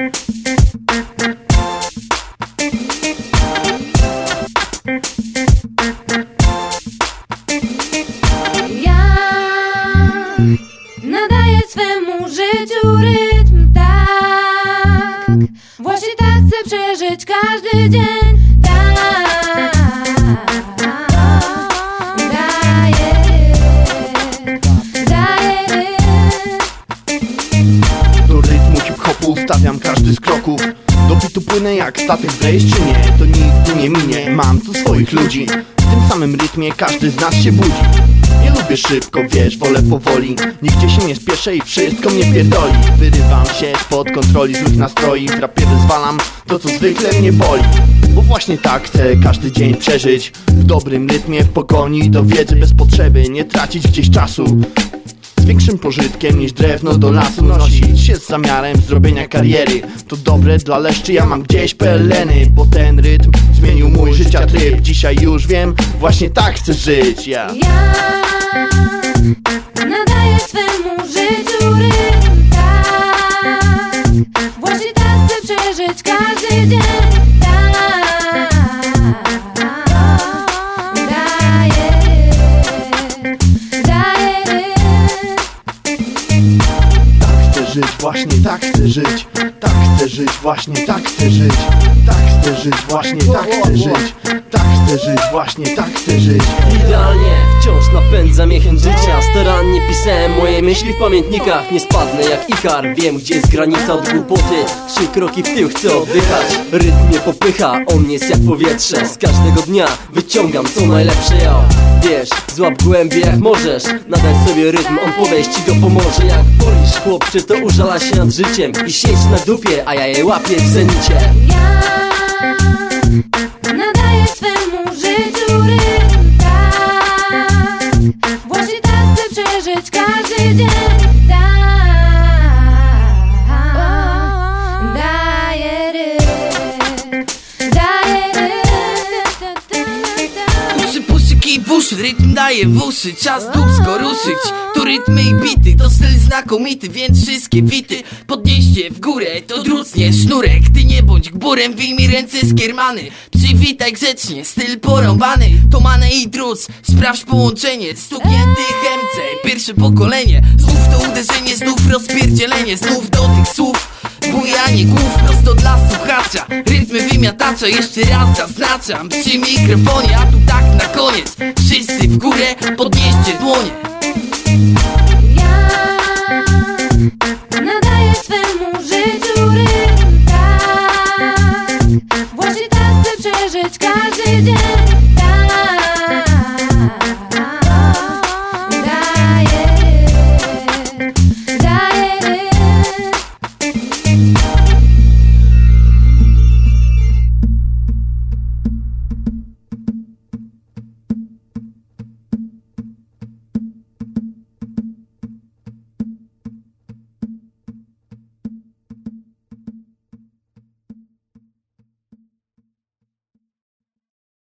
Ja nadaję swemu życiu rytm tak. Właśnie tak chcę przeżyć każdy dzień płynę jak statek czy nie To nigdy nie minie, mam tu swoich ludzi. W tym samym rytmie każdy z nas się budzi. Nie lubię szybko, wiesz, wolę powoli. Nigdzie się nie spieszę i wszystko mnie pierdoli. Wyrywam się spod kontroli złych nastroi. W rapie wyzwalam to co zwykle mnie boli. Bo właśnie tak chcę każdy dzień przeżyć. W dobrym rytmie, w pogoni do wiedzy bez potrzeby Nie tracić gdzieś czasu większym pożytkiem niż drewno do lasu. Nosić się z zamiarem zrobienia kariery. To dobre dla leszczy, ja mam gdzieś peleny Bo ten rytm zmienił mój życia tryb. Dzisiaj już wiem, właśnie tak chcę żyć ja. Ja nadaję żyć, właśnie tak chcę żyć. Tak chcę żyć, właśnie tak chcę żyć. Tak chcę żyć, właśnie tak chcę żyć. Tak chcę żyć, właśnie tak chcę żyć. Idealnie, wciąż napędza mnie chęć życia. Starannie pisałem moje myśli w pamiętnikach. Nie spadnę jak Ikar, wiem gdzie jest granica od głupoty. Trzy kroki w tył chcę oddychać. Rytm mnie popycha, on jest jak powietrze. Z każdego dnia wyciągam co najlepsze ja Wiesz, złap głębiej jak możesz. Nadaj sobie rytm, on podejść ci go pomoże. Jak wolisz chłopcze, to użala się nad życiem I siedź na dupie, a ja je łapię w zenicie każdy W uszy, rytm daje w uszy Czas dubsko ruszyć Tu rytmy i bity, to styl znakomity Więc wszystkie wity podnieście w górę To drucnie sznurek, ty nie bądź gburem Wyjmij ręce z kiermany. Przywitaj grzecznie, styl porąbany To mane i druc, sprawdź połączenie Stukniętych MC, pierwsze pokolenie. Znów to uderzenie, znów rozpierdzielenie Znów do tych słów Bujanie głów prosto dla słuchacza. Rytmy wymiatacza, jeszcze raz zaznaczam. Przy mikrofonie, a tu tak na koniec. Wszyscy w górę, podnieście dłonie